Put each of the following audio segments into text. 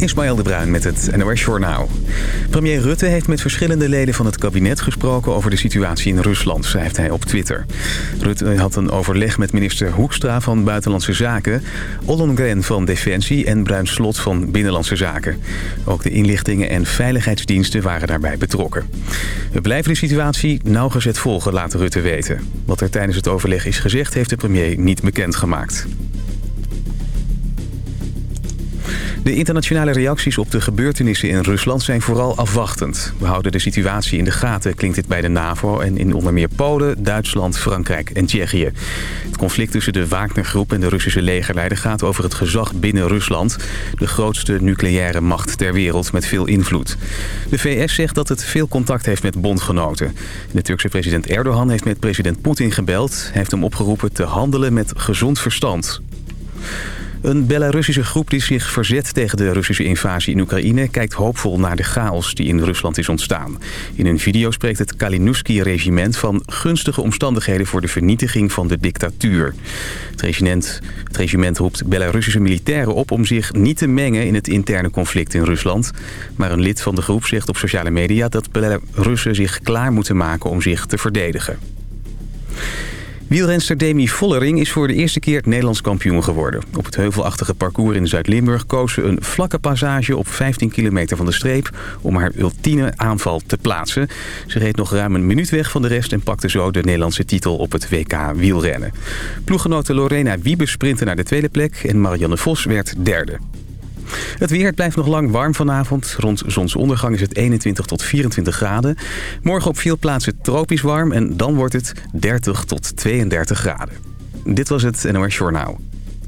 Ismaël de Bruin met het NOS Journaal. Premier Rutte heeft met verschillende leden van het kabinet gesproken over de situatie in Rusland, schrijft hij op Twitter. Rutte had een overleg met minister Hoekstra van Buitenlandse Zaken, Ollongren van Defensie en Bruin Slot van Binnenlandse Zaken. Ook de inlichtingen en veiligheidsdiensten waren daarbij betrokken. We blijven de situatie nauwgezet volgen, laat Rutte weten. Wat er tijdens het overleg is gezegd, heeft de premier niet bekendgemaakt. De internationale reacties op de gebeurtenissen in Rusland zijn vooral afwachtend. We houden de situatie in de gaten, klinkt dit bij de NAVO... en in onder meer Polen, Duitsland, Frankrijk en Tsjechië. Het conflict tussen de Wagnergroep en de Russische legerleider... gaat over het gezag binnen Rusland. De grootste nucleaire macht ter wereld met veel invloed. De VS zegt dat het veel contact heeft met bondgenoten. De Turkse president Erdogan heeft met president Poetin gebeld. Heeft hem opgeroepen te handelen met gezond verstand. Een Belarussische groep die zich verzet tegen de Russische invasie in Oekraïne... kijkt hoopvol naar de chaos die in Rusland is ontstaan. In een video spreekt het Kalinowski-regiment van gunstige omstandigheden... voor de vernietiging van de dictatuur. Het regiment, het regiment roept Belarussische militairen op om zich niet te mengen... in het interne conflict in Rusland. Maar een lid van de groep zegt op sociale media... dat Belarussen zich klaar moeten maken om zich te verdedigen. Wielrenster Demi Vollering is voor de eerste keer Nederlands kampioen geworden. Op het heuvelachtige parcours in Zuid-Limburg koos ze een vlakke passage op 15 kilometer van de streep om haar ultieme aanval te plaatsen. Ze reed nog ruim een minuut weg van de rest en pakte zo de Nederlandse titel op het WK wielrennen. Ploeggenote Lorena Wiebe sprintte naar de tweede plek en Marianne Vos werd derde. Het weer blijft nog lang warm vanavond. Rond zonsondergang is het 21 tot 24 graden. Morgen op veel plaatsen tropisch warm en dan wordt het 30 tot 32 graden. Dit was het NOS Journaal.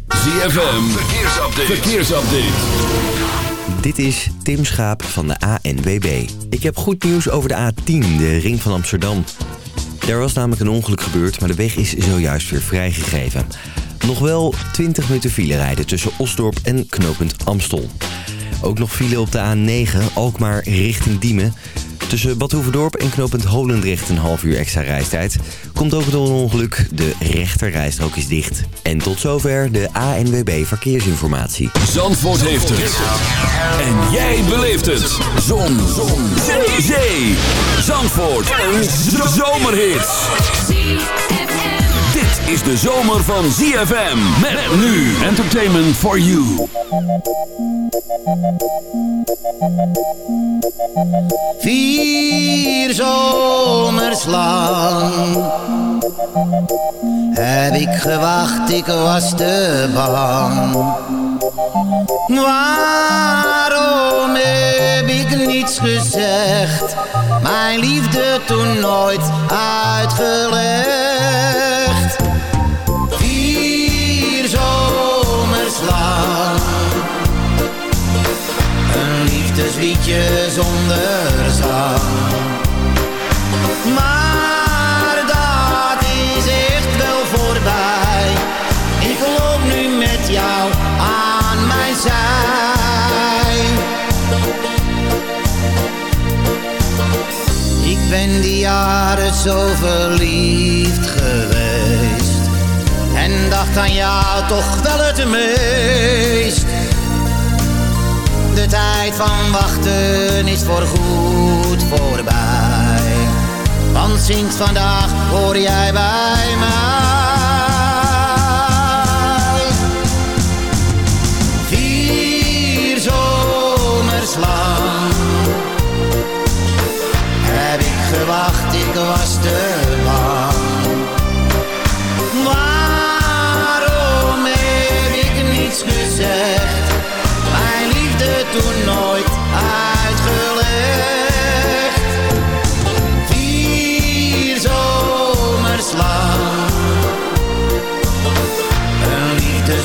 ZFM, verkeersupdate. verkeersupdate. Dit is Tim Schaap van de ANWB. Ik heb goed nieuws over de A10, de ring van Amsterdam. Er was namelijk een ongeluk gebeurd, maar de weg is zojuist weer vrijgegeven. Nog wel 20 minuten file rijden tussen Osdorp en knooppunt Amstel. Ook nog file op de A9, Alkmaar richting Diemen. Tussen Bad Hoeverdorp en knooppunt Holendrecht een half uur extra reistijd. Komt ook door een ongeluk, de rechterrijstrook is dicht. En tot zover de ANWB Verkeersinformatie. Zandvoort heeft het. En jij beleeft het. Zon. Zon. Zee. Zandvoort. Een zomerhit is de zomer van ZFM. Met, nu Entertainment for You. Vier zomers lang heb ik gewacht, ik was te bang. Waarom heb ik niets gezegd? Mijn liefde toen nooit uitgelegd. Liedje zonder zang. Maar dat is echt wel voorbij. Ik loop nu met jou aan mijn zij. Ik ben die jaren zo verliefd geweest. En dacht aan jou toch wel het meest wachten is voorgoed voorbij. Want sinds vandaag hoor jij bij mij.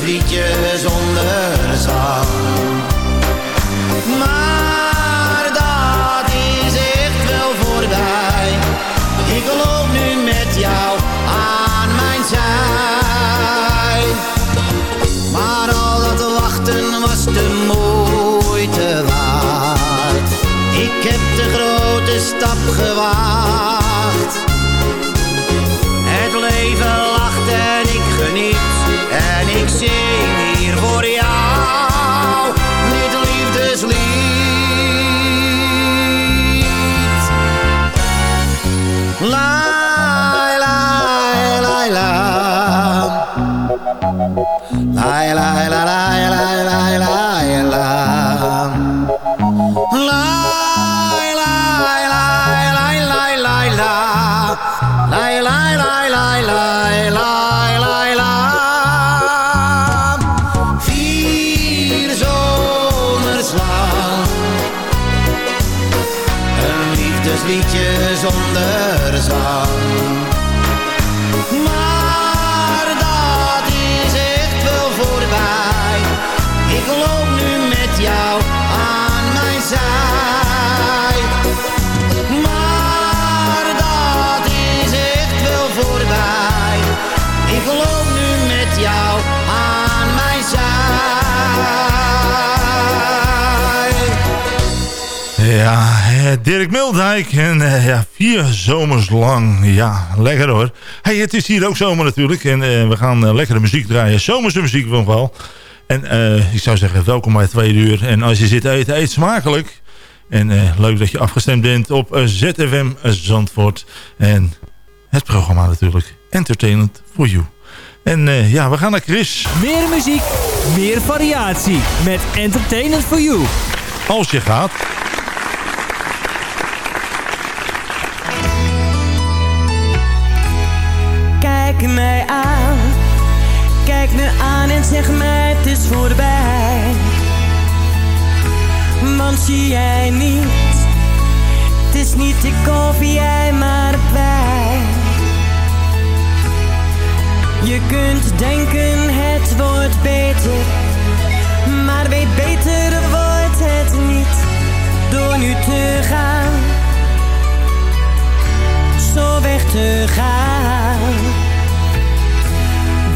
Liefdesliedje zonder zang. Maar dat is echt wel voorbij. Ik loop nu met jou aan mijn zij. Maar al dat wachten was te mooi ik heb de grote stap gewaagd. Het leven lacht en ik geniet ik zing hier voor jou dit liefdeslied. La, la, la, la. La, la, la, la, la, la, la. Maar dat is echt wel voorbij. Ik loop nu met jou aan mijn zij. Maar dat is echt wel voorbij. Ik loop nu met jou aan mijn zij. Ja, Dirk Mildijk en uh, ja, vier zomers lang. Ja, lekker hoor. Hey, het is hier ook zomer natuurlijk en uh, we gaan uh, lekkere muziek draaien. Zomerse muziek van wel. En ik zou zeggen, welkom bij twee uur. En als je zit eten, eet smakelijk. En leuk dat je afgestemd bent op ZFM Zandvoort. En het programma natuurlijk, Entertainment for You. En ja, we gaan naar Chris. Meer muziek, meer variatie met Entertainment for You. Als je gaat... Kijk mij aan, kijk me aan en zeg mij het is voorbij. Want zie jij niet, het is niet ik of jij maar wij. Je kunt denken het wordt beter, maar weet beter wordt het niet door nu te gaan. Zo weg te gaan.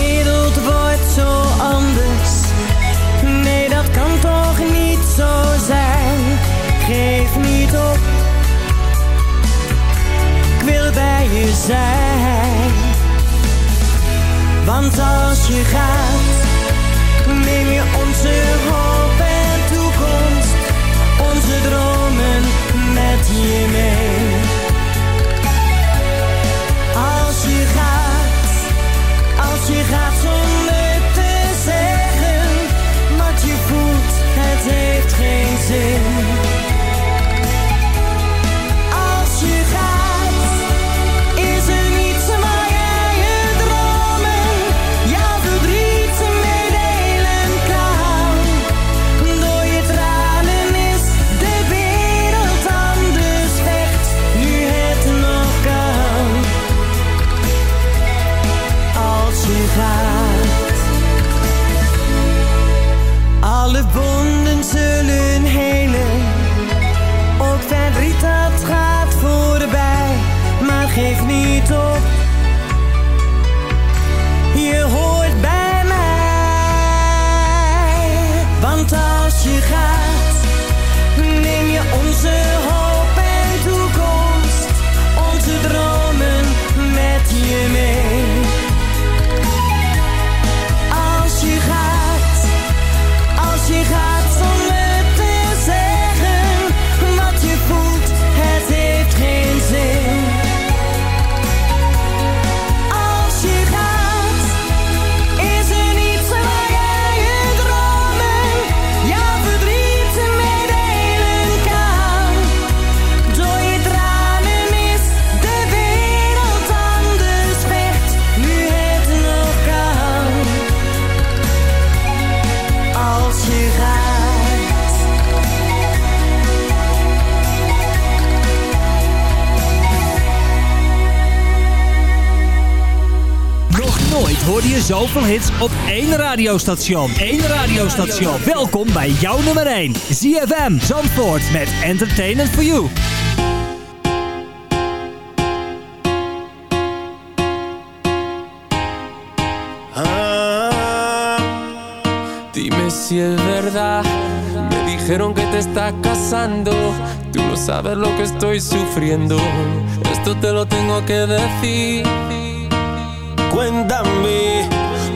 Wereld wordt zo anders. Nee, dat kan toch niet zo zijn. Geef niet op. Ik wil bij je zijn. Want als je gaat, neem je onze hoop zoveel hits op één radiostation. Eén radiostation. Welkom bij jouw nummer 1. ZFM Zandvoort met Entertainment for You. Dime si es verdad. Me dijeron que te estás casando. Tú no sabes lo que estoy sufriendo. Esto te lo tengo que decir. Cuéntame,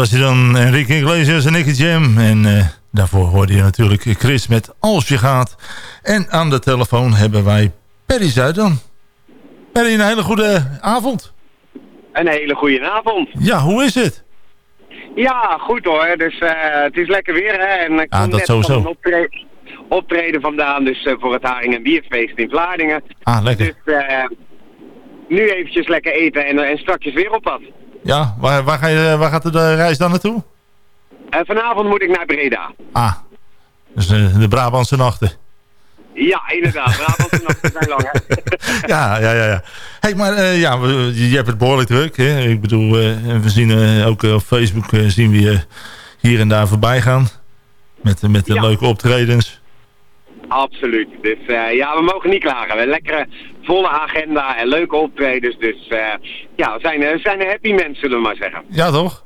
Was hij dan. Enrique Iglesias en Nicky Jam. En eh, daarvoor hoorde je natuurlijk Chris met Als je gaat. En aan de telefoon hebben wij Perry Zuidan. Perry, een hele goede avond. Een hele goede avond. Ja, hoe is het? Ja, goed hoor. Dus eh, het is lekker weer hè. En ik Ah, dat sowieso. een optreden, optreden vandaan. Dus eh, voor het Haring en Bierfeest in Vlaardingen. Ah, lekker. Dus nu eventjes lekker eten en, en straks weer op pad. Ja, waar, waar, ga je, waar gaat de reis dan naartoe? En vanavond moet ik naar Breda. Ah, dus eh, de Brabantse nachten. Ja, inderdaad. Brabantse nachten zijn lang hè. ja, ja, ja. ja. Hey, maar eh, ja, je hebt het behoorlijk druk. Hè? Ik bedoel, eh, we zien eh, ook eh, op Facebook eh, zien we je hier en daar voorbij gaan. Met, met de Ja. leuke optredens. Absoluut. Dus eh, ja, we mogen niet klagen. We lekkere volle agenda en leuke optredens. Dus eh, ja, we zijn, eh, we zijn een happy mensen, zullen we maar zeggen. Ja, toch?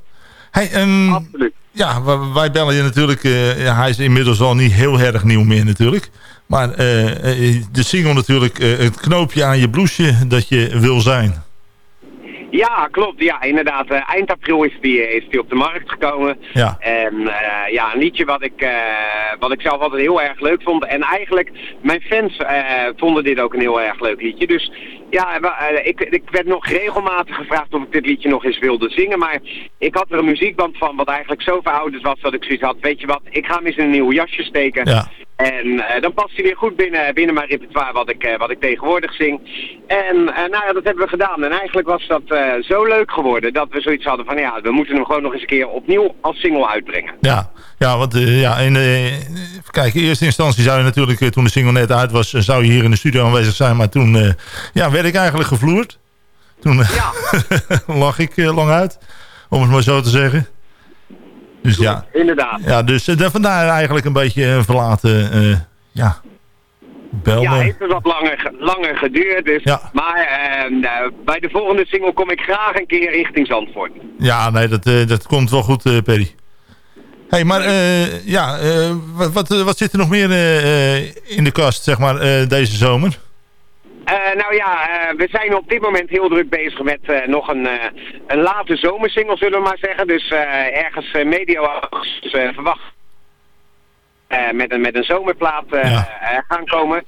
Hey, ehm, Absoluut. ja, wij bellen je natuurlijk. eh, hij is inmiddels al niet heel erg nieuw meer natuurlijk. Maar de single natuurlijk, het knoopje aan je blouseje dat je wil zijn. Ja, klopt. Ja, inderdaad. Eh, eind april is die, is die op de markt gekomen. Ja. En eh, ja, een liedje wat ik, eh, wat ik zelf altijd heel erg leuk vond. En eigenlijk, mijn fans eh, vonden dit ook een heel erg leuk liedje. Dus ja, eh, ik, ik werd nog regelmatig gevraagd of ik dit liedje nog eens wilde zingen. Maar ik had er een muziekband van wat eigenlijk zo verouderd was dat ik zoiets had. Weet je wat, ik ga hem eens in een nieuw jasje steken. Ja. En eh, dan past hij weer goed binnen, binnen mijn repertoire wat ik, eh, wat ik tegenwoordig zing. En eh, nou ja, dat hebben we gedaan. En eigenlijk was dat zo leuk geworden dat we zoiets hadden van ja, we moeten hem gewoon nog eens een keer opnieuw als single uitbrengen. Ja, ja want ja, in, kijken, in eerste instantie zou je natuurlijk, toen de single net uit was, zou je hier in de studio aanwezig zijn. Maar toen ja, werd ik eigenlijk gevloerd. Toen eh, lag ik lang uit, om het maar zo te zeggen. Dus ja, Inderdaad. ja dus eh, vandaar eigenlijk een beetje een verlaten, eh, ja, bel. Ja, eh, heeft het wat langer, ge- langer geduurd. Dus, Ja. Maar eh, nou, bij de volgende single kom ik graag een keer richting Zandvoort. Ja, nee, dat, eh, dat komt wel goed, eh, Perry. hey, maar eh, ja, eh, wat, wat, eh, wat zit er nog meer eh, eh, in de kast, zeg maar, eh, deze zomer? Eh, nou ja, eh, we zijn op dit moment heel druk bezig met eh, nog een, een late zomersingle, zullen we maar zeggen. Dus ergens medio augustus verwacht met, een, met een zomerplaat Ja. gaan komen.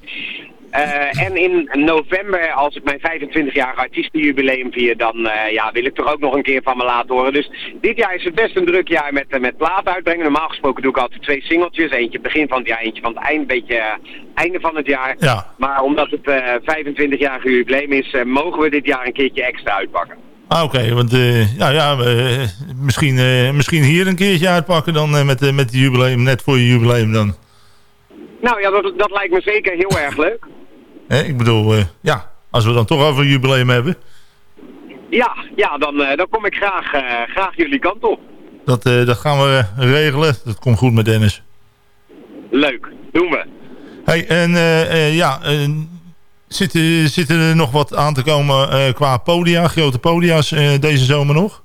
Eh, en in november, als ik mijn 25-jarige artiestenjubileum vier, dan eh, ja, wil ik er ook nog een keer van me laten horen. Dus dit jaar is het best een druk jaar met, eh, met plaat uitbrengen. Normaal gesproken doe ik altijd twee singeltjes. Eentje begin van het jaar, eentje van het eind, beetje einde van het jaar. Ja. Maar omdat het eh 25-jarige jubileum is, mogen we dit jaar een keertje extra uitpakken. Ah, oké, want ja, ja, misschien, misschien hier een keertje uitpakken dan met, met het jubileum, net voor je jubileum dan. Nou ja, dat, dat lijkt me zeker heel erg leuk. Hè, ik bedoel, eh, ja, als we dan toch over een jubileum hebben, Ja, ja dan, eh, dan kom ik graag, eh, graag jullie kant op. dat, dat gaan we regelen. Dat komt goed met Dennis. Leuk, doen we. Hey, en ja, zitten, zitten er nog wat aan te komen qua podia, grote podia's deze zomer nog?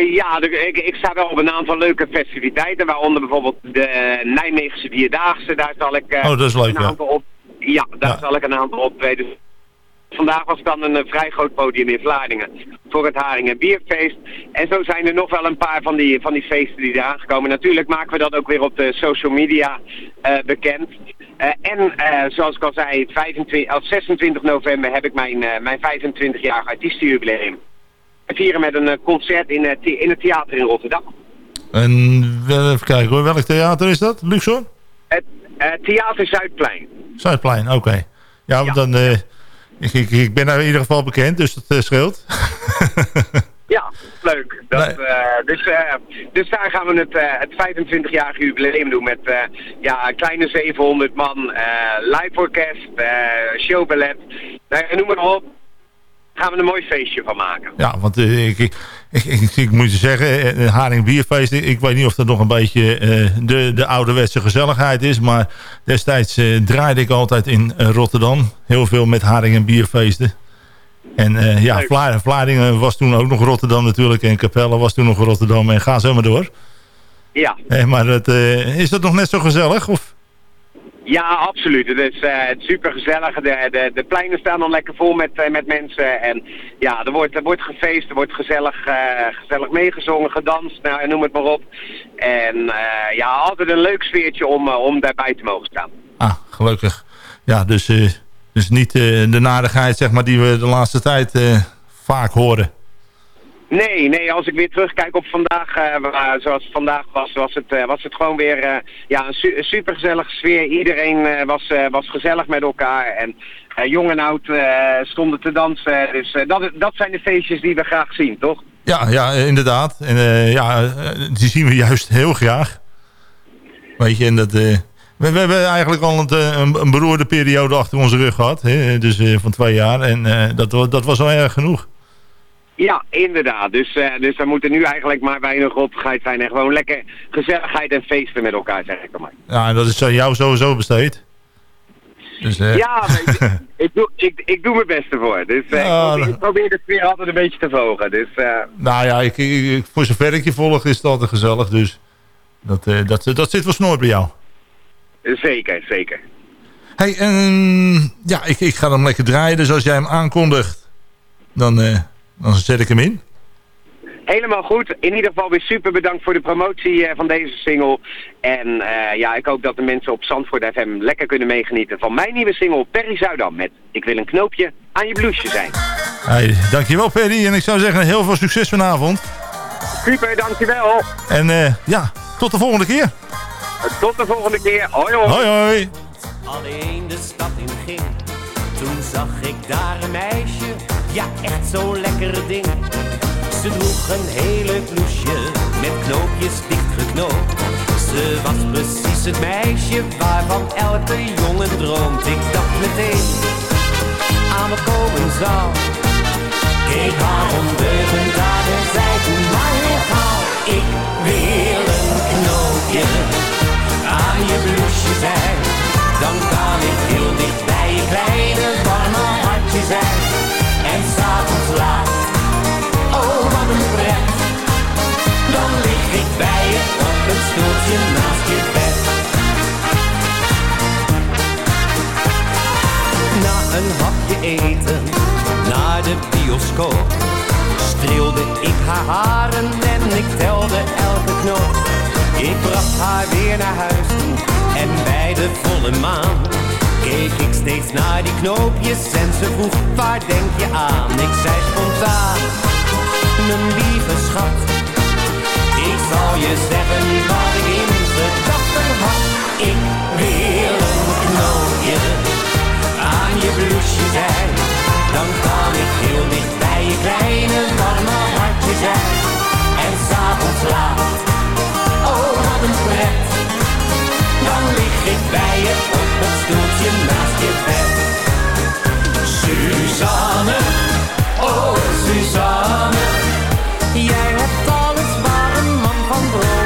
Ja, ik, ik sta wel op een aantal leuke festiviteiten, waaronder bijvoorbeeld de Nijmeegse Vierdaagse. Daar zal ik eh, Oh, dat is leuk, een ja. op. Ja, daar Ja. zal ik een aantal optreden. Vandaag was dan een eh, vrij groot podium in Vlaardingen voor het Haring en Bierfeest. En zo zijn er nog wel een paar van die, van die feesten die eraan komen. Natuurlijk maken we dat ook weer op de social media eh, bekend. Eh, en zoals ik al zei, 25, als 26 november heb ik mijn, mijn 25-jarige artiestenjubileum. We vieren met een concert in, in het theater in Rotterdam. En even kijken hoor, welk theater is dat? Luxor? Eh, Theater Zuidplein. Zuidplein, oké. Ja, want dan, eh, ik, ik, ik ben daar in ieder geval bekend, dus dat eh, scheelt. Ja, leuk. Dat, Nee. dus, dus daar gaan we het, het 25-jarige jubileum doen met ja, een kleine 700 man, live orkest, showballet, nou, noem maar op. Gaan we een mooi feestje van maken. Ja, want ik, ik, ik, ik, ik moet je zeggen, eh, Haring Bierfeest, ik, weet niet of dat nog een beetje eh, de, de ouderwetse gezelligheid is, maar destijds eh, draaide ik altijd in Rotterdam, heel veel met Haring en Bierfeesten. En ja. Vla Vlaardingen was toen ook nog Rotterdam natuurlijk en Capelle was toen nog Rotterdam en ga zo maar door. Ja, maar is dat nog net zo gezellig? Of? Ja absoluut. Het is eh, super gezellig. De, de, de pleinen staan dan lekker vol met, eh, met mensen. En ja, er wordt, er wordt gefeest, er wordt gezellig, eh, gezellig meegezongen, gedanst, nou, noem het maar op. En ja, altijd een leuk sfeertje om, om daarbij te mogen staan. Ah, gelukkig. Ja, dus, dus niet de nadigheid zeg maar, die we de laatste tijd vaak horen. Nee, nee, als ik weer terugkijk op vandaag, eh, zoals het vandaag was, was het, eh, was het gewoon weer eh, ja, een, su een supergezellige sfeer. Iedereen was, was gezellig met elkaar en jong en oud stonden te dansen. Dus dat, dat zijn de feestjes die we graag zien, toch? Ja, ja inderdaad. En ja, die zien we juist heel graag. Weet je, en dat... we, hebben eigenlijk al een, een, beroerde periode achter onze rug gehad. Hè? Dus van twee jaar. En dat, dat was al erg genoeg. Ja, inderdaad. Dus, eh, dus we moeten nu eigenlijk maar weinig opgeheid zijn en gewoon lekker gezelligheid en feesten met elkaar, zeg ik dan maar. Ja, en dat is aan jou sowieso besteed. Dus, eh, Ja, ik, doe, ik, ik doe mijn best ervoor. Dus eh, Ja, ik, probeer, dat- ik probeer de sfeer altijd een beetje te volgen. Dus Nou ja, ik, ik- voor zover ik je volg is het altijd gezellig. Dus dat, dat, dat zit wel snor bij jou. zeker, zeker. Hey, ja, ik, ik ga hem lekker draaien. Dus als jij hem aankondigt, dan, dan zet ik hem in. Helemaal goed. In ieder geval weer super bedankt voor de promotie eh, van deze single. En eh, ja, ik hoop dat de mensen op Zandvoort FM lekker kunnen meegenieten van mijn nieuwe single Perry Zuidam met Ik wil een knoopje aan je blouseje zijn. Hey, dankjewel Perry en ik zou zeggen heel veel succes vanavond. Super, dankjewel. En eh, ja, tot de volgende keer. Tot de volgende keer. Hoi hoi. Hoi hoi. Alleen de stad in ging, toen zag ik daar een meisje, ja echt zo'n lekker ding. Ze droeg een hele blouseje met knoopjes dichtgeknoopt. Ze was precies het meisje waarvan elke jongen droomt. Ik dacht meteen aan me komen zou. Haar ondeugend aan en zei toen maar gauw. Ik wil een knoopje aan je blouseje zijn. Dan kan ik heel dicht bij je kleine warme hartje zijn. En s'avonds laat, oh wat een pret. Dan lig ik bij je op het stoeltje naast je bed. Na een hapje eten, naar de bioscoop. Streelde ik haar haren en ik telde elke knoop. Ik bracht haar weer naar huis en bij de volle maan keek ik steeds naar die knoopjes en ze vroeg waar denk je aan? Ik zei spontaan, mijn lieve schat, ik zal je zeggen wat ik in gedachten had. Ik wil een knoopje aan je blouseje zijn, dan kan ik heel dicht bij je kleine warme hartje zijn. En s'avonds laat, oh wat een pret, dan lig ik bij je op het stoeltje naast je bed. Suzanne, oh Suzanne, jij hebt alles waar een man van dromen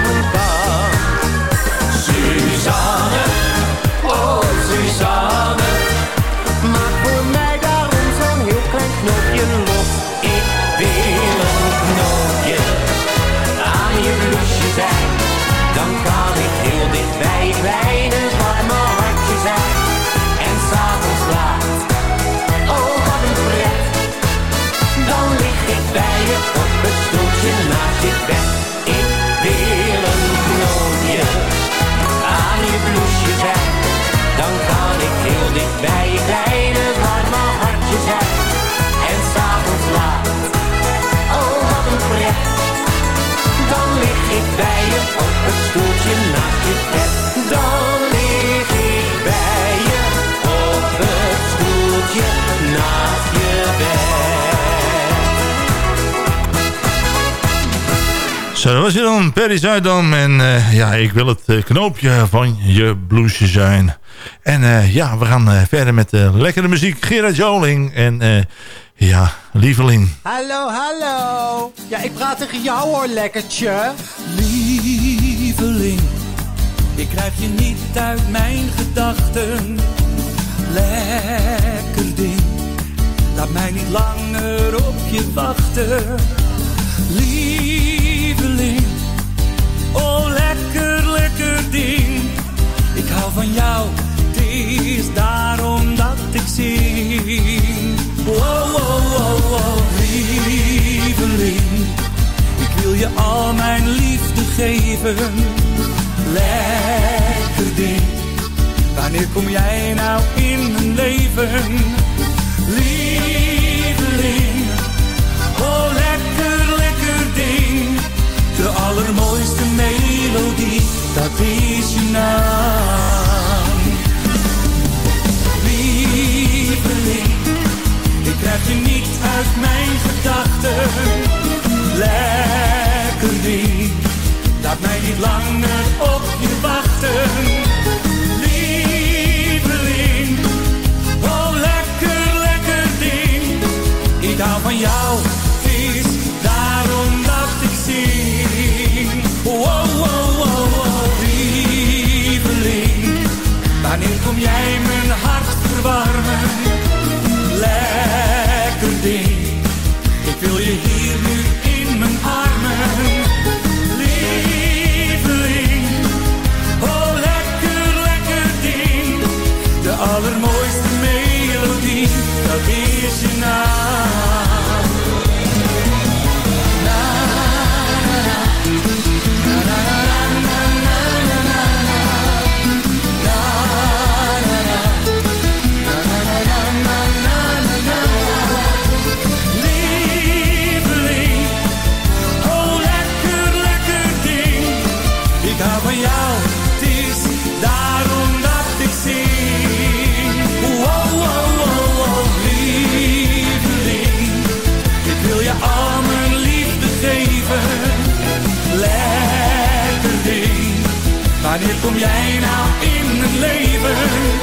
Zo, dat was je dan, Perry Zuidam. En eh, ja, ik wil het eh, knoopje van je blouseje zijn. En eh, ja, we gaan verder met de lekkere muziek. Gerard Joling en eh, ja, lieveling. Hallo, hallo. Ja, ik praat tegen jou hoor, lekkertje. Lieveling, ik krijg je niet uit mijn gedachten. Lekker ding, laat mij niet langer op je wachten. Lieveling, Ik hou van jou, het is daarom dat ik zing. Wow, wow, wow, wow, lieveling. Ik wil je al mijn liefde geven. Lekker ding. Wanneer kom jij nou in mijn leven? Lieveling. Dat is je naam. Lieveling. Ik krijg je niet uit mijn gedachten. Lekker ding, laat mij niet langer op Kom jij nou in het leven?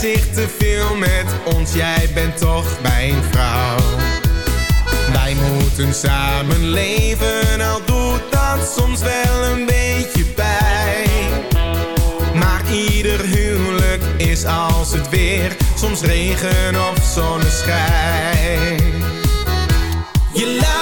zich te veel met ons, jij bent toch mijn vrouw. Wij moeten samen leven, al doet dat soms wel een beetje pijn. Maar ieder huwelijk is als het weer, soms regen of zonneschijn. Je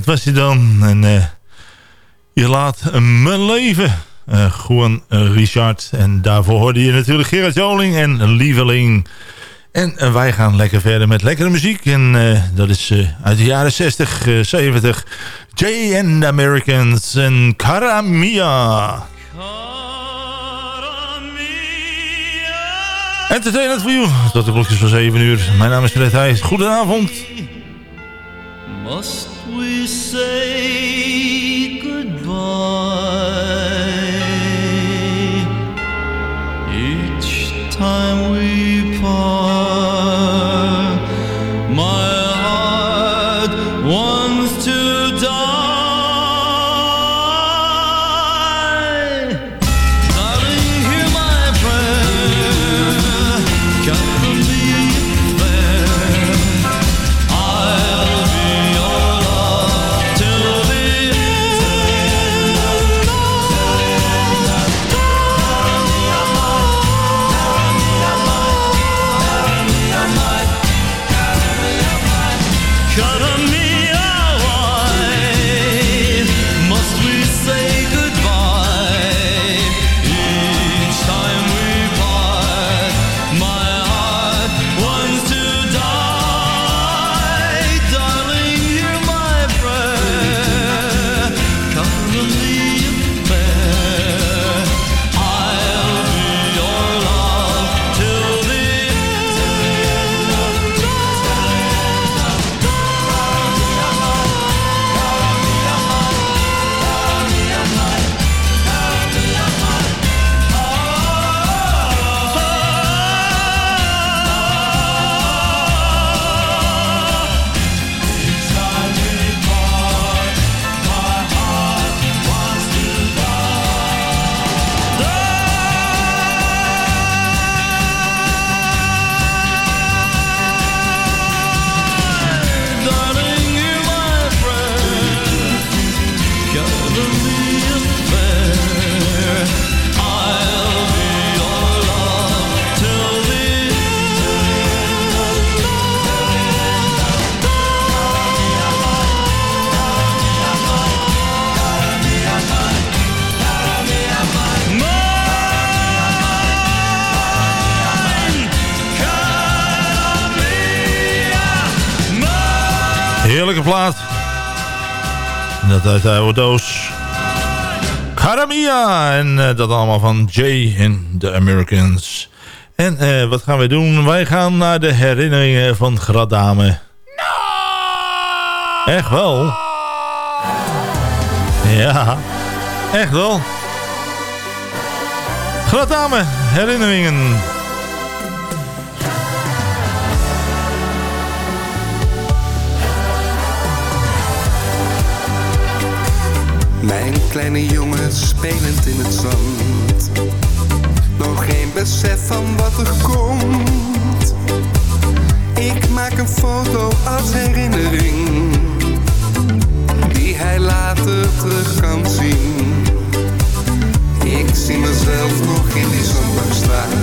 dat was je dan. En eh, je laat mijn leven. Eh, uh, gewoon Richard. En daarvoor hoorde je natuurlijk Gerard Joling en Lieveling. En eh, wij gaan lekker verder met lekkere muziek. En dat is uit de jaren 60, 70. Jay and Americans en Karamia. Entertainment voor you. Tot de klokjes van 7 uur. Mijn naam is Fred Heijs. Goedenavond. Must we say goodbye each time we part? dat uit de oude En eh, dat allemaal van Jay en The Americans. En eh, wat gaan wij doen? Wij gaan naar de herinneringen van Gradame. No! Echt wel. Ja, echt wel. Gradame, herinneringen. Mijn kleine jongen spelend in het zand. Nog geen besef van wat er komt. Ik maak een foto als herinnering. Die hij later terug kan zien. Ik zie mezelf nog in die zondag staan.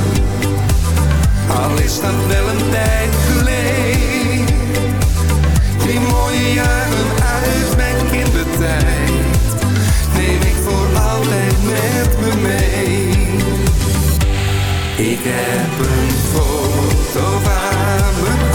Al is dat wel een tijd geleden. Die mooie jaren uit mijn kindertijd altijd met me mee. Ik heb een foto waar me.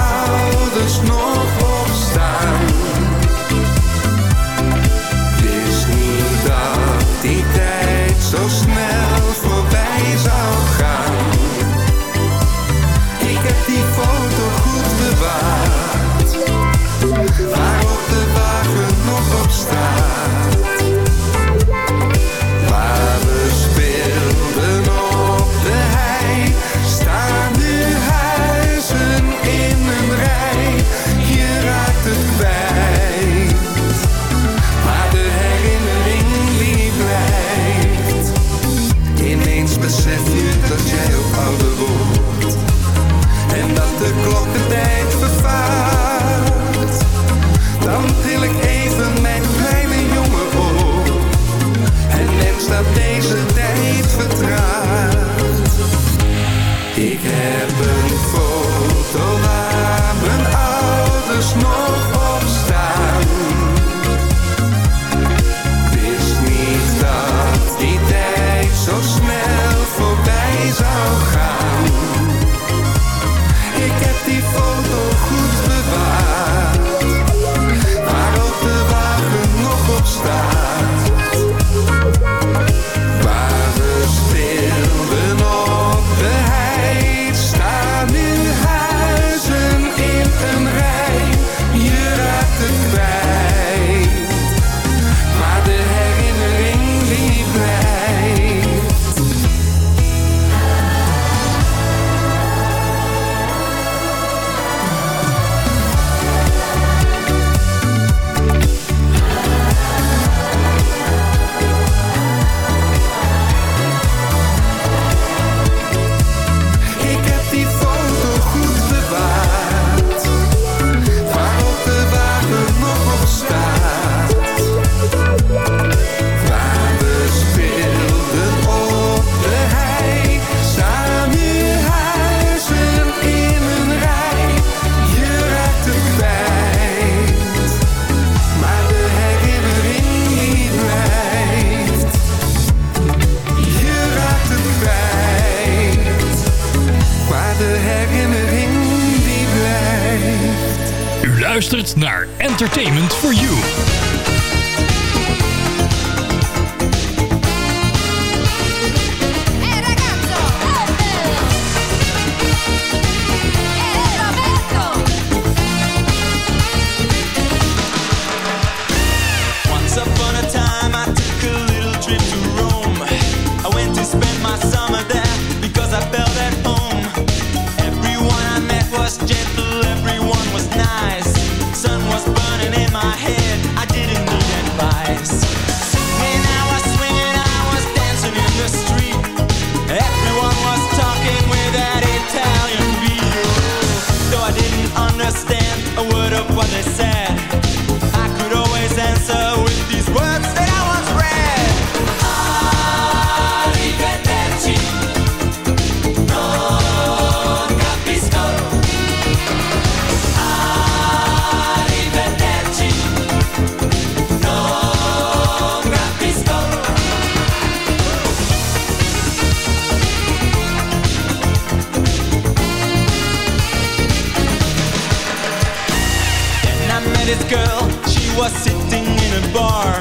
This girl, she was sitting in a bar,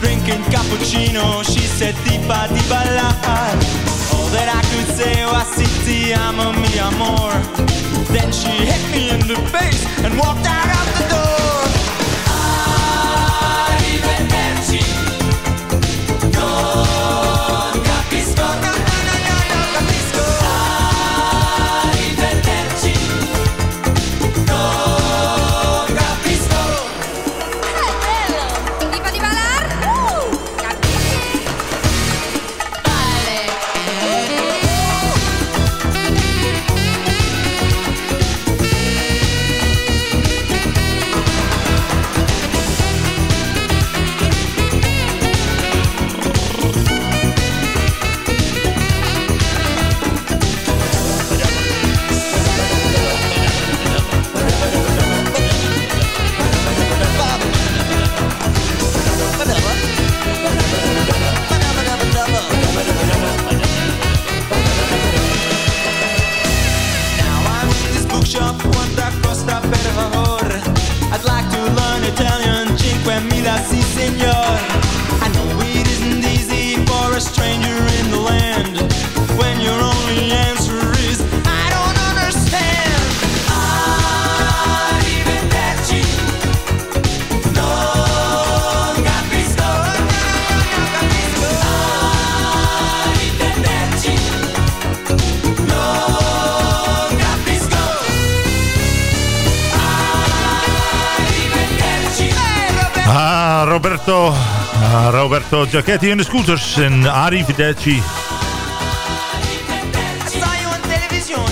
drinking cappuccino. She said, Tipa, tipa la. All that I could say was, City, amo mi amor. Then she hit me in the face and walked out of the door. Roberto Giacchetti en de scooters. En Ari televisione?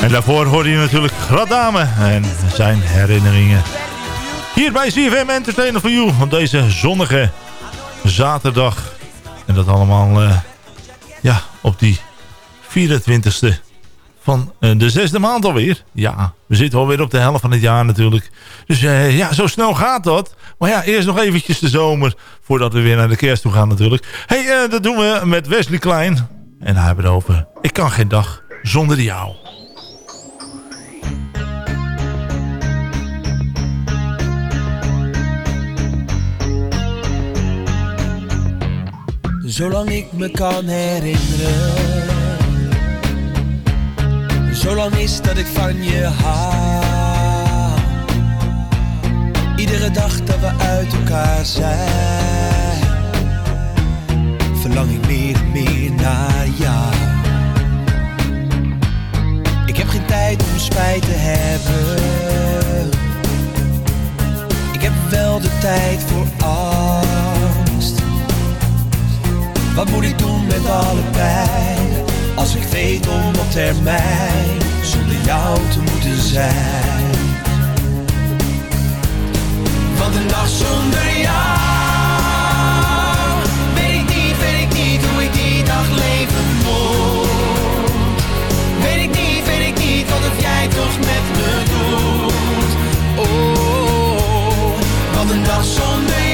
En daarvoor hoorde je natuurlijk Radame en zijn herinneringen. Hier bij CFM Entertainer for You op deze zonnige zaterdag. En dat allemaal eh, ja, op die 24ste van eh, de zesde maand alweer. Ja, we zitten alweer op de helft van het jaar natuurlijk. Dus eh, ja, zo snel gaat dat. Maar ja, eerst nog eventjes de zomer voordat we weer naar de kerst toe gaan natuurlijk. hey, eh, dat doen we met Wesley Klein. En daar hebben we het over. Ik kan geen dag zonder jou. Zolang ik me kan herinneren. Zolang is dat ik van je hou. Iedere dag dat we uit elkaar zijn. Verlang ik meer en meer naar jou. Ik heb geen tijd om spijt te hebben. Ik heb wel de tijd voor angst. Wat moet ik doen met alle pijn? Als ik weet om op termijn zonder jou te moeten zijn. Want een dag zonder jou weet ik niet, weet ik niet hoe ik die dag leven moet. Weet ik niet, weet ik niet wat of jij toch met me doet. Oh, want een dag zonder jou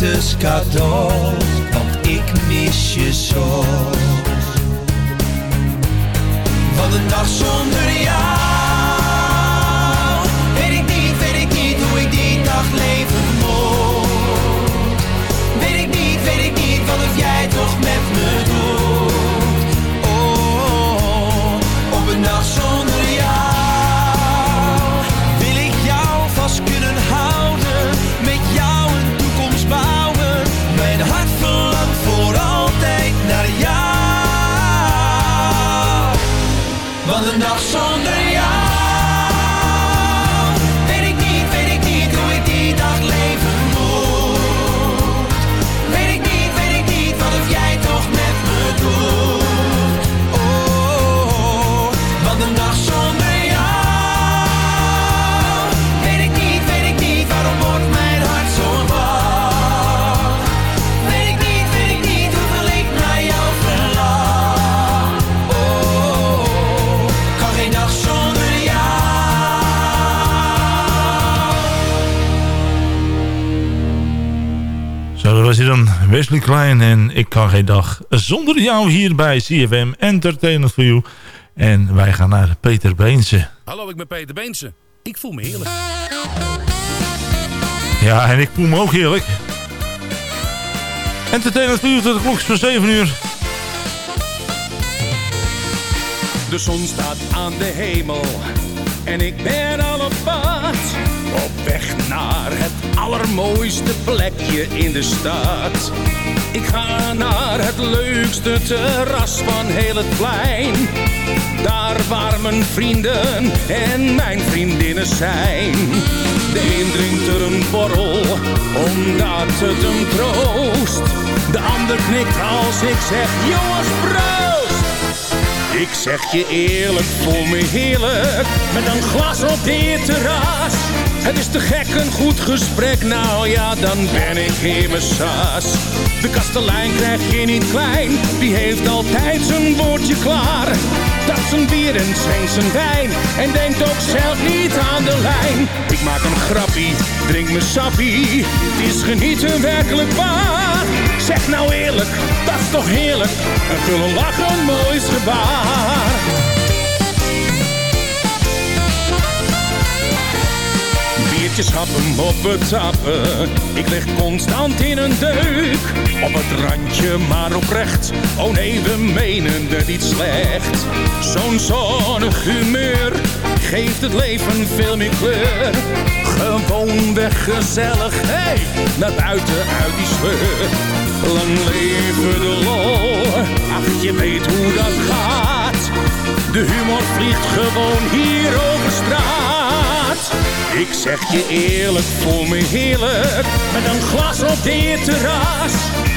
als liefdescadeau, want ik mis je zo. Want een dag zonder jou, was hij dan, Wesley Klein. En ik kan geen dag zonder jou hier bij CFM Entertainment for You. En wij gaan naar Peter Beense. Hallo, ik ben Peter Beense. Ik voel me heerlijk. Ja, en ik voel me ook heerlijk. Entertainment for You tot de klok is van 7 uur. De zon staat aan de hemel en ik ben al op pad. Op weg naar het allermooiste plekje in de stad. Ik ga naar het leukste terras van heel het plein. Daar waar mijn vrienden en mijn vriendinnen zijn. De een drinkt er een borrel, omdat het hem troost. De ander knikt als ik zeg, jongens proost! Ik zeg je eerlijk, voel me heerlijk Met een glas op dit terras Het is te gek, een goed gesprek. Nou ja, dan ben ik in mijn sas De kastelein krijg je niet klein. Die heeft altijd zijn woordje klaar. Dat zijn bier en schenkt zijn wijn. En denkt ook zelf niet aan de lijn. Ik maak een grappie, drink me sappie. Het is genieten werkelijk waar. Zeg nou eerlijk, dat is toch heerlijk? Een vullen lachen, een moois gebaar Happen op het Ik lig constant in een deuk. Op het randje maar oprecht. Oh nee, we menen het niet slecht. Zo'n zonnig humeur Geeft het leven veel meer kleur. Gewoon weg gezellig Hey, naar buiten uit die sleur. Lang leven de lol. Ach, je weet hoe dat gaat. De humor vliegt gewoon hier over straat ik zeg je eerlijk, voel me heerlijk. Met een glas op dit terras.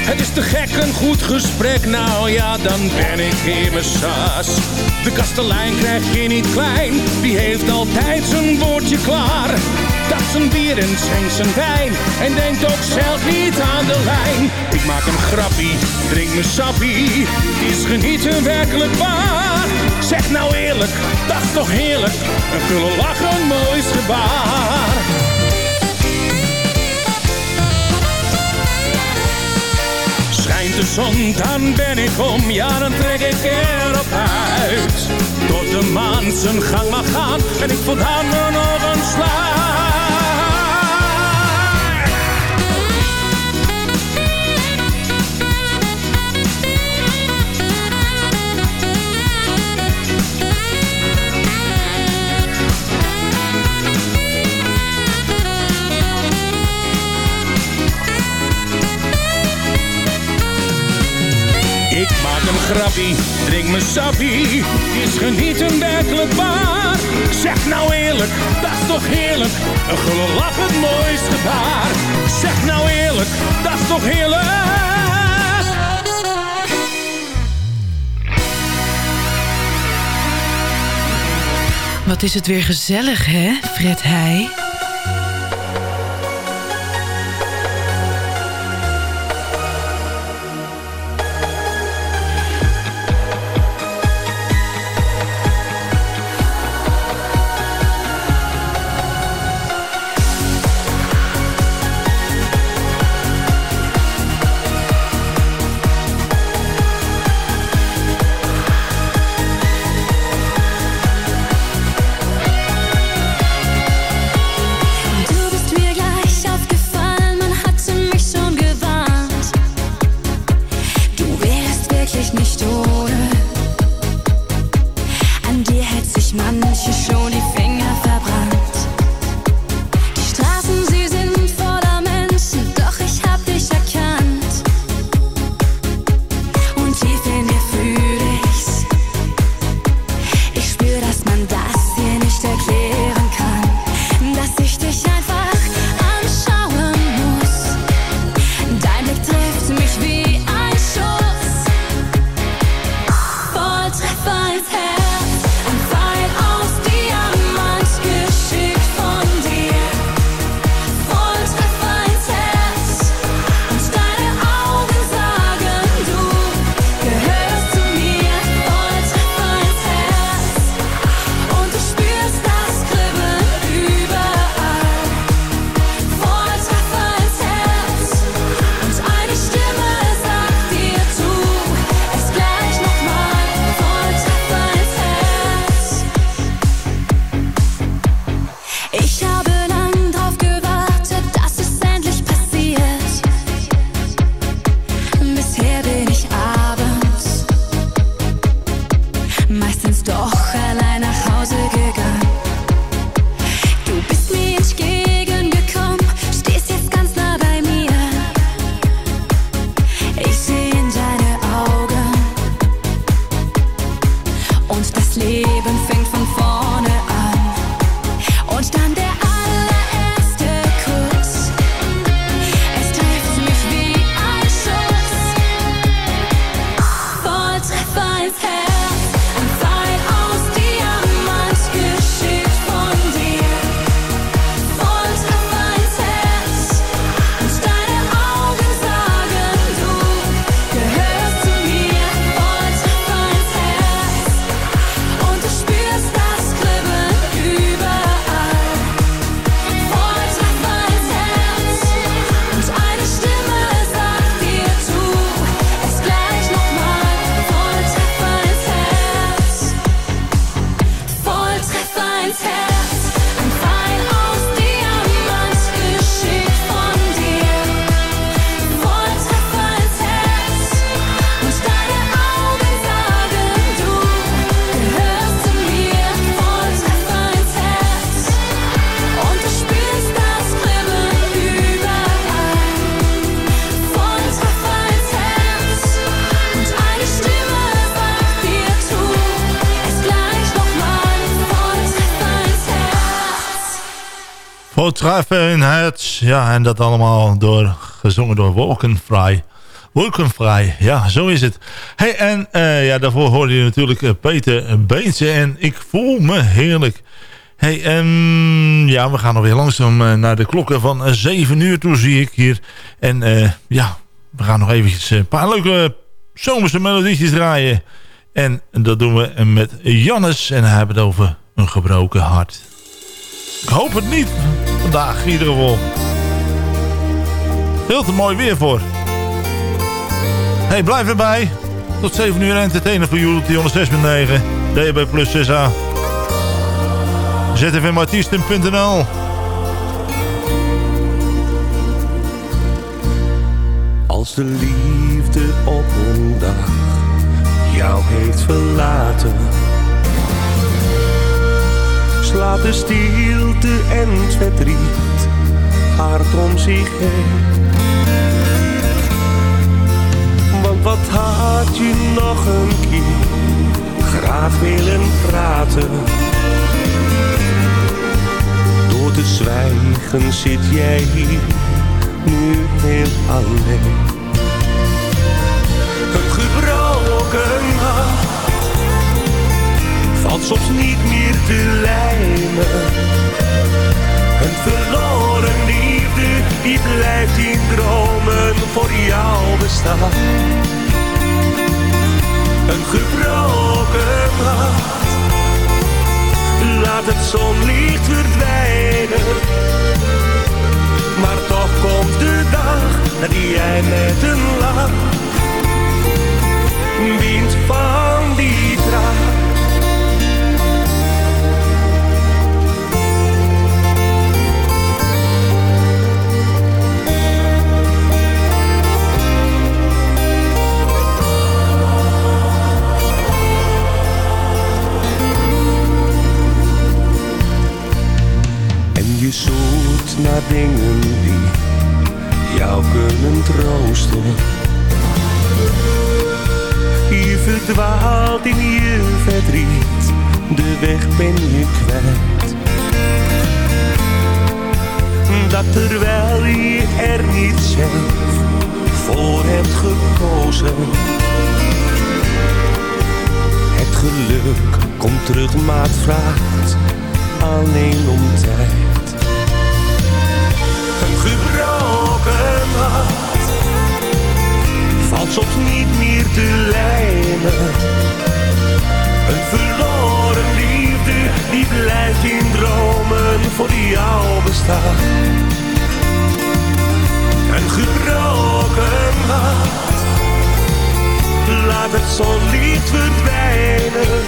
Het is te gek, een goed gesprek. Nou ja, dan ben ik in mijn sas. De kastelein krijg je niet klein. Die heeft altijd zijn woordje klaar zijn bier en schenkt zijn wijn. En denkt ook zelf niet aan de lijn. Ik maak een grappie, drink me sappie. Is genieten werkelijk waar? Zeg nou eerlijk, dat is toch heerlijk? Een gulle lach, een moois gebaar. Schijnt de zon, dan ben ik om. Ja, dan trek ik erop uit. Tot de maan zijn gang mag gaan En ik voldaan nog een grappie, drink me sappie, is genieten werkelijk waar. Zeg nou eerlijk, dat is toch heerlijk, een gulle het mooist gebaar. Zeg nou eerlijk, dat is toch heerlijk. Wat is het weer gezellig, hè, Fred Heij? Potreffen Ja, en dat allemaal door, gezongen door Wolkenvrij. Wolkenvrij, ja, zo is het. Hey, en uh, ja, daarvoor hoorde je natuurlijk uh, Peter Beentje en ik voel me heerlijk. Hey, um, ja, we gaan alweer langzaam uh, naar de klokken van 7 uur toe, zie ik hier. En ja, we gaan nog eventjes een paar leuke zomerse melodietjes draaien. En dat doen we met Jannes en hij hebben het over een gebroken hart. Ik hoop het niet. Vandaag in ieder geval. Veel te mooi weer voor. Hey, blijf erbij. Tot 7 uur entertainer voor jullie. 106.9. DB plus 6A. zfmartiesten.nl Als de liefde op een dag jou heeft verlaten slaat de stilte en het verdriet hard om zich heen. Want wat had je nog een keer graag willen praten? Door te zwijgen zit jij hier nu heel alleen. Een gebroken hart valt soms niet meer te lijmen. Een verloren liefde, die blijft in dromen voor jou bestaan. Een gebroken hart, laat het zonlicht verdwijnen. Maar toch komt de dag dat jij met een lach wint van die traan. Zoekt naar dingen die jou kunnen troosten. Je verdwaalt in je verdriet, de weg ben je kwijt. Dat terwijl je er niet zelf voor hebt gekozen. Het geluk komt terug, maar het vraagt alleen om tijd soms niet meer te lijmen. Een verloren liefde die blijft in dromen voor jou bestaan. Een gebroken hart laat het zonlicht verdwijnen.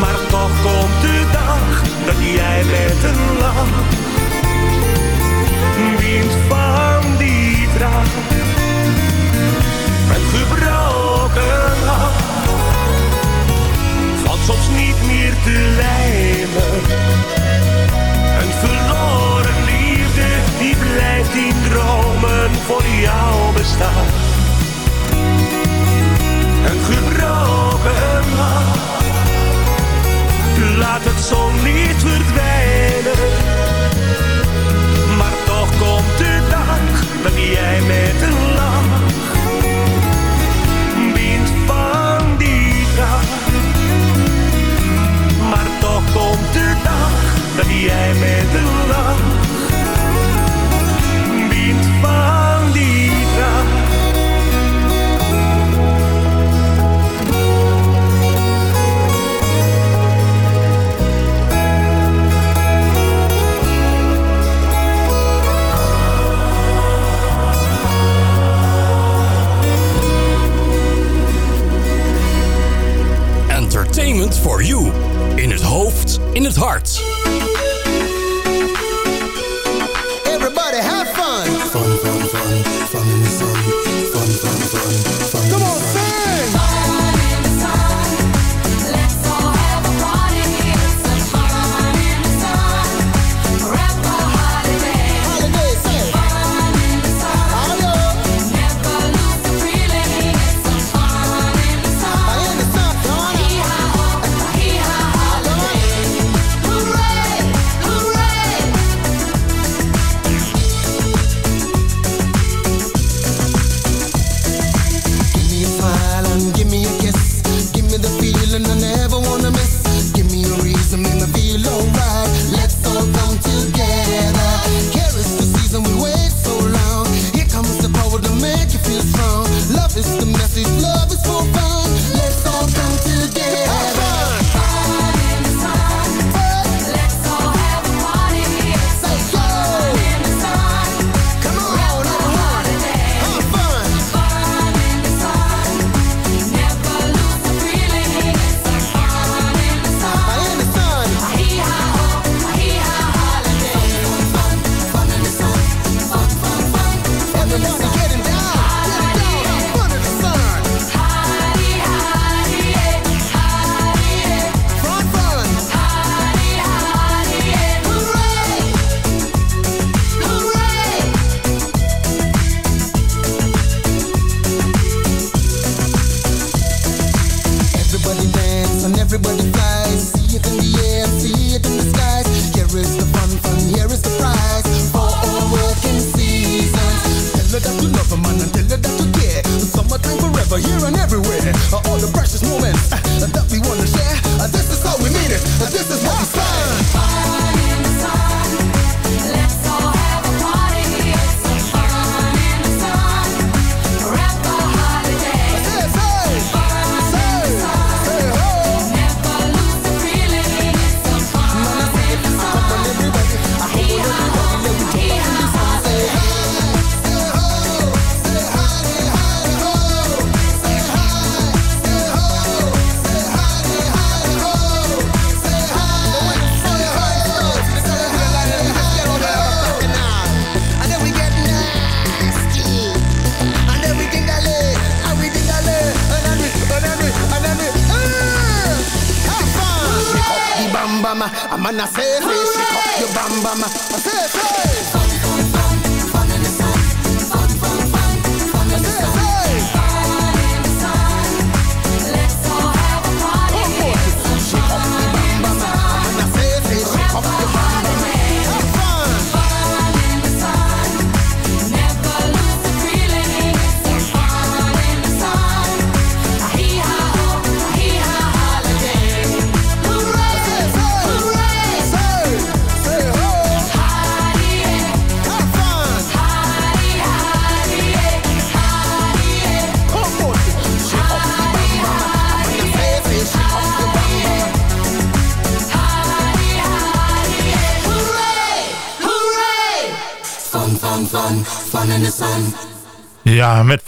Maar toch komt de dag dat jij met een lach wint van die traan. Een gebroken hart valt soms niet meer te lijmen. Een verloren liefde die blijft in dromen voor jou bestaan. Een gebroken hart laat het zonlicht verdwijnen komt de dag dat jij met een jij met een lach wint van die dag. entertainment for you. In het hoofd, in het hart. Sun.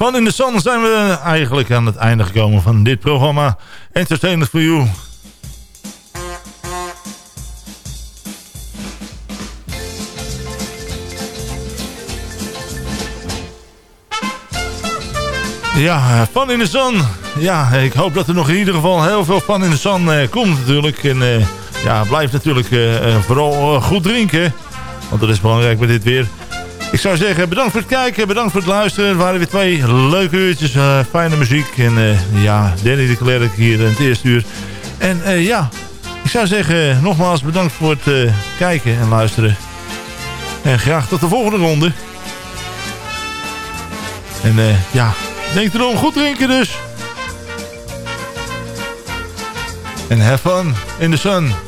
Fun in the Sun zijn we eigenlijk aan het einde gekomen van dit programma. Entertainment for You. Ja, Fun in the Sun. Ja, ik hoop dat er nog in ieder geval heel veel Fun in the Sun eh, komt natuurlijk. En eh, ja, blijf natuurlijk eh, eh, vooral eh, goed drinken. Want dat is belangrijk bij dit weer. Ik zou zeggen, bedankt voor het kijken, bedankt voor het luisteren. Er waren weer twee leuke uurtjes, eh, fijne muziek. En eh, ja, Danny de Klerk hier in het eerste uur. En eh, ja, ik zou zeggen, nogmaals bedankt voor het kijken en luisteren. En graag tot de volgende ronde. En ja, denk erom, goed drinken dus. En have fun in the sun.